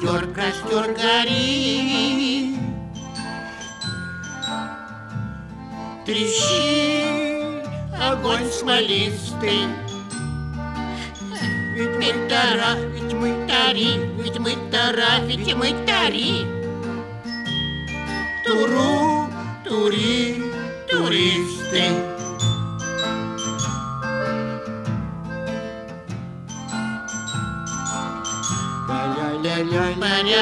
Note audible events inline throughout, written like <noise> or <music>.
Костер, костер горит. Трещит огонь смолистый. Ведь мы тара, ведь мы тари, ведь мы тара, ведь мы тари. Туру,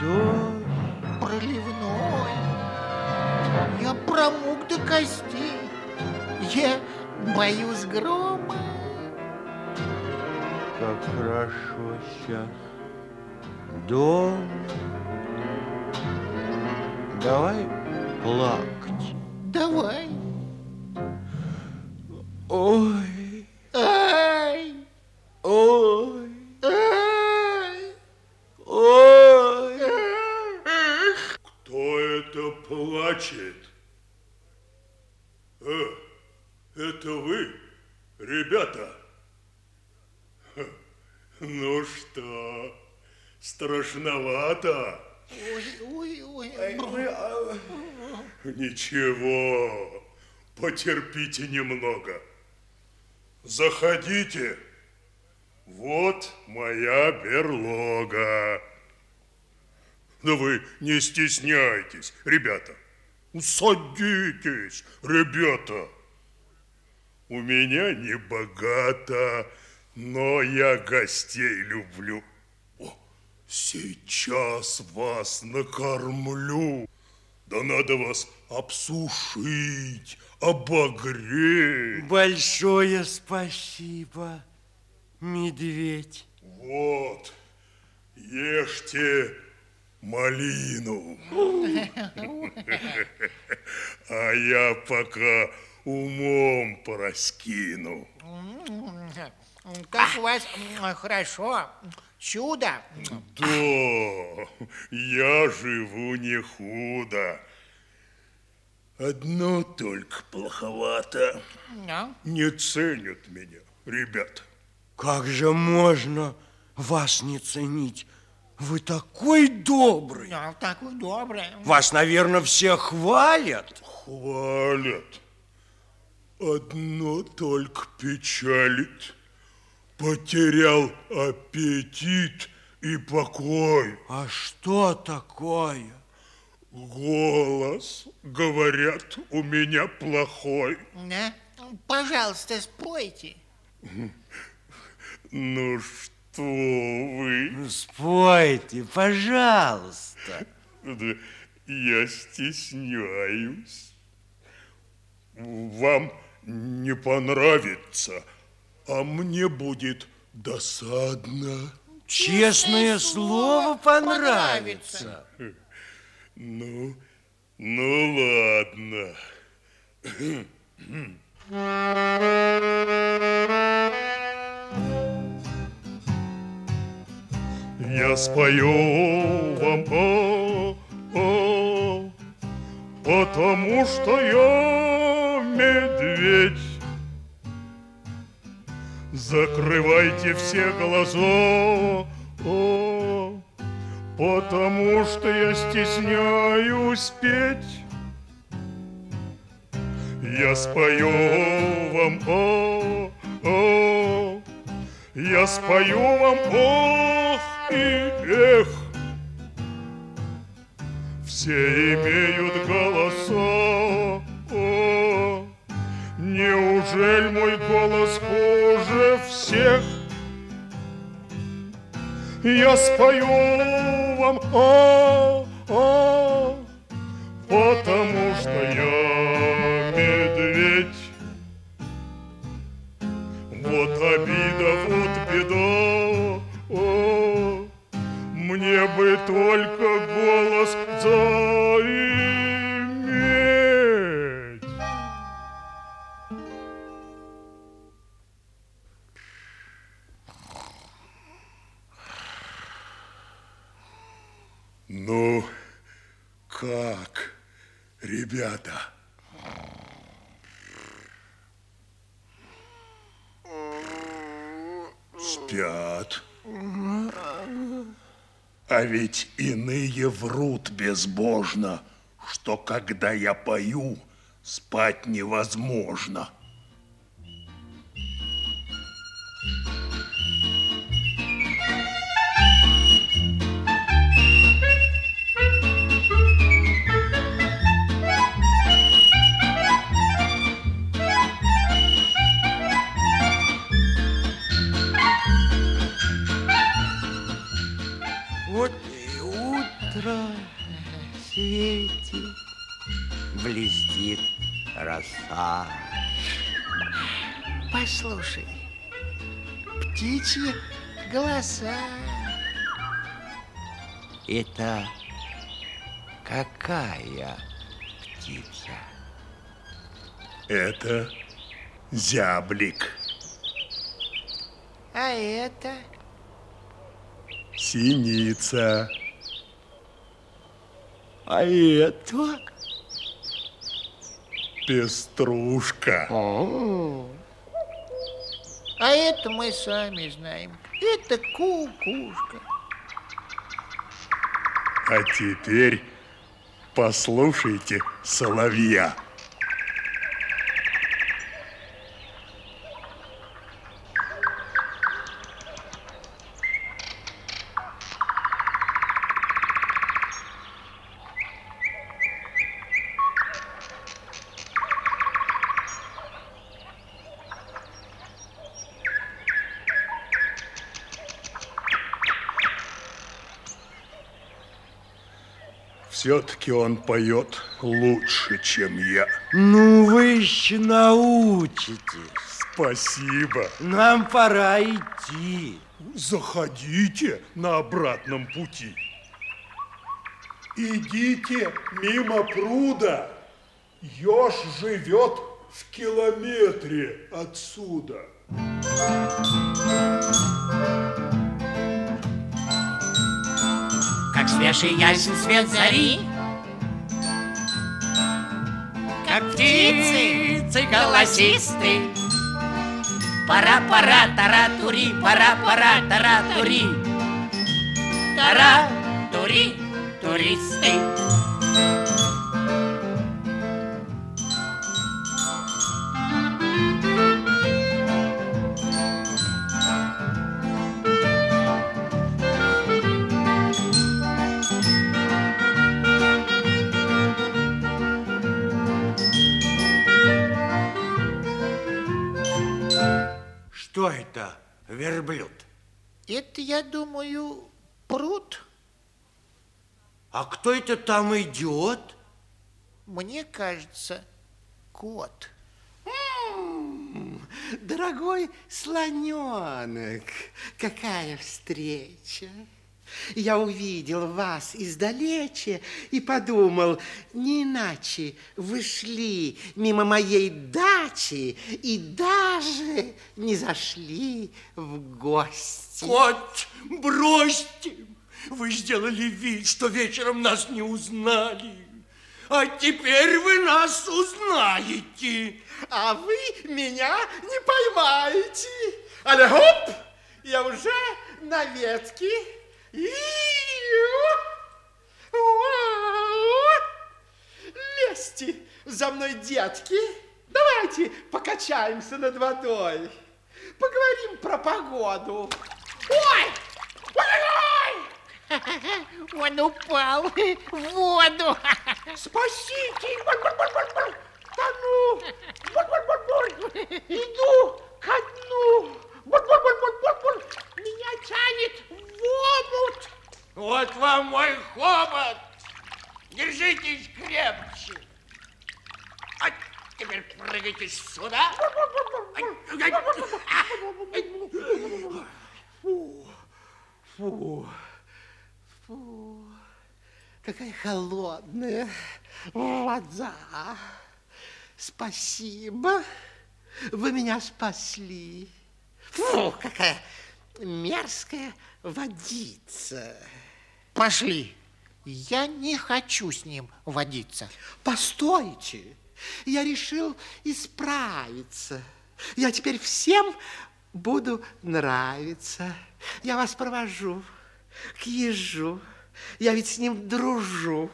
дождь. проливной. Я промок до костей. Я боюсь грома. Как хорошо сейчас. Дом. Давай плакать. Давай. Ой, Ай, ой, ай, ой. ах. Кто это плачет? Э, это вы, ребята? Ха, Ну что, страшновато? Ой, ой, ой. Ничего, потерпите немного. Заходите. Вот моя берлога. Да вы не стесняйтесь, ребята. Садитесь, ребята. У меня не богато, но я гостей люблю. Сейчас вас накормлю. Да надо вас обсушить, обогреть. Большое спасибо, медведь. Вот, ешьте малину. А я пока умом пораскину. Как у вас хорошо. Чудо. Да, я живу не худо. Одно только плоховато. Ну, Не ценят меня, ребята. Как же можно вас не ценить? Вы такой добрый. ну, такой добрый. Вас, наверное, все хвалят. Хвалят. Одно только печалит. Потерял аппетит и покой. А что такое? Голос, говорят, у меня плохой. Да? Пожалуйста, спойте. <laughs> Ну что вы? Спойте, пожалуйста. Я стесняюсь. Вам не понравится, а мне будет досадно. Честное слово понравится. Ну, ну ладно. Я спою вам, о, о, потому что я медведь. Закрывайте все глаза, о, потому что я стесняюсь петь. Я спою вам, о, о, я спою вам, ох и эх. Все имеют голоса, Жаль, мой голос хуже всех. Я спою вам, о, о, потому что я медведь. Вот обида, вот беда, о, мне бы только ребята? Спят. А ведь иные врут безбожно, что когда я пою, спать невозможно. Птичьи голоса. Это какая птица? Это зяблик, А это синица, А это? пеструшка. А это мы сами знаем. Это кукушка. А теперь послушайте соловья. Все-таки он поет лучше, чем я. Ну, вы еще научитесь. Спасибо. Нам пора идти. Заходите на обратном пути. Идите мимо пруда. Еж живет в километре отсюда. Как свежий ясен свет зари, Как птицы голосисты. Пора, пора, тара-тури, пора, пора, тара-тури. Тара-тури, туристы. Верблюд? Это, я думаю, пруд. А кто это там идет? Мне кажется, кот. Дорогой слоненок, какая встреча! Я увидел вас издалече и подумал, не иначе вы шли мимо моей дачи и даже не зашли в гости. Кот, бросьте! Вы сделали вид, что вечером нас не узнали. А теперь вы нас узнаете. А вы меня не поймаете. Але хоп, я уже на ветке. Лезьте за мной, детки. Давайте покачаемся над водой. Поговорим про погоду. Ой! Ой-ой-ой! Он упал в воду. Спасите! Тону! Иду ко дну! Буль-буль-буль-буль-буль! Меня тянет в омут! Вот вам мой хобот. Держитесь крепче. А теперь прыгайте сюда. А, Фу, фу, какая холодная вода. Спасибо, вы меня спасли. Фу, какая мерзкая водица. Пошли. Я не хочу с ним водиться. Постойте, я решил исправиться. Я теперь всем буду нравиться. Я вас провожу к ежу. Я ведь с ним дружу.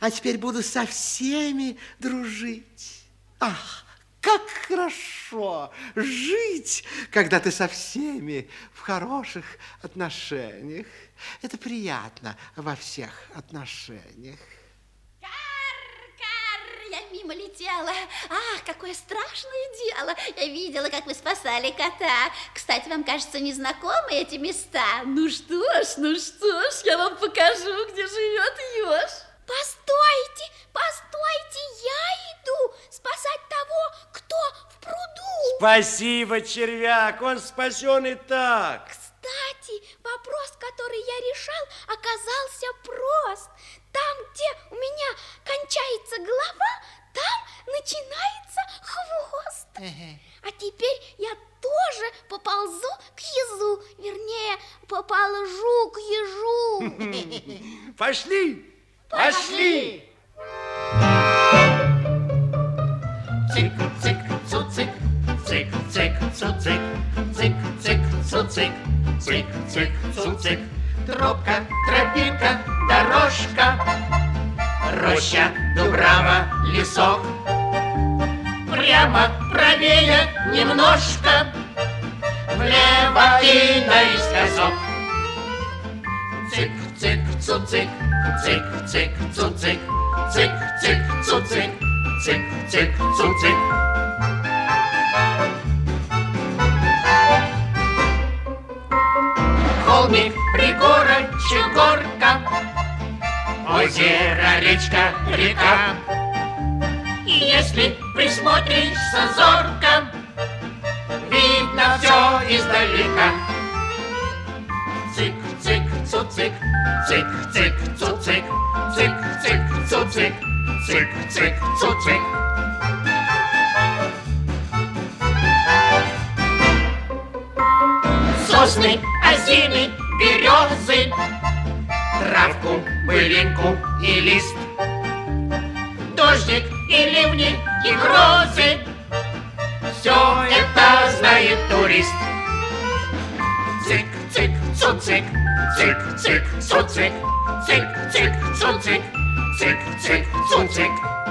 А теперь буду со всеми дружить. Ах, как хорошо жить, когда ты со всеми в хороших отношениях. Это приятно во всех отношениях. Кар, я мимо летела. Ах, какое страшное дело. Я видела, как вы спасали кота. Кстати, вам кажется незнакомы эти места. Ну что ж, ну что ж, я вам покажу, где живет еж. Постойте, постойте, я иду спасать того, кто в пруду. Спасибо, червяк, он спасен и так. Кстати, вопрос, который я решал, оказался прост. Там, где у меня кончается голова, там начинается хвост. А теперь я тоже поползу к езу, вернее, пополжу к ежу. Пошли, пошли. Цик, цик, цуцик, цик, цик, цуцик, цик, цик, цуцик, цик, цик, цуцик. Тропка, тропинка, дорожка, роща, дубрава, лесок. Прямо правее немножко, влево и наискосок. Цик, цик, цуцик, цик, цик, цуцик, цик, цик, цуцик, цик, цик, цуцик. Холмик, пригорочек, горка, озеро, речка, река. И если присмотришься зорко, видно все издалека. Цик, цик, цуцик, цик, цик, цуцик, цик, цик, цуцик. Сосны, осины, березы, травку, былинку и лист, дождик и ливни и грозы. Все это знает турист. Цик, цик, цуцик, цик, цик, цуцик, цик, цик, цуцик, цик, цик, цуцик.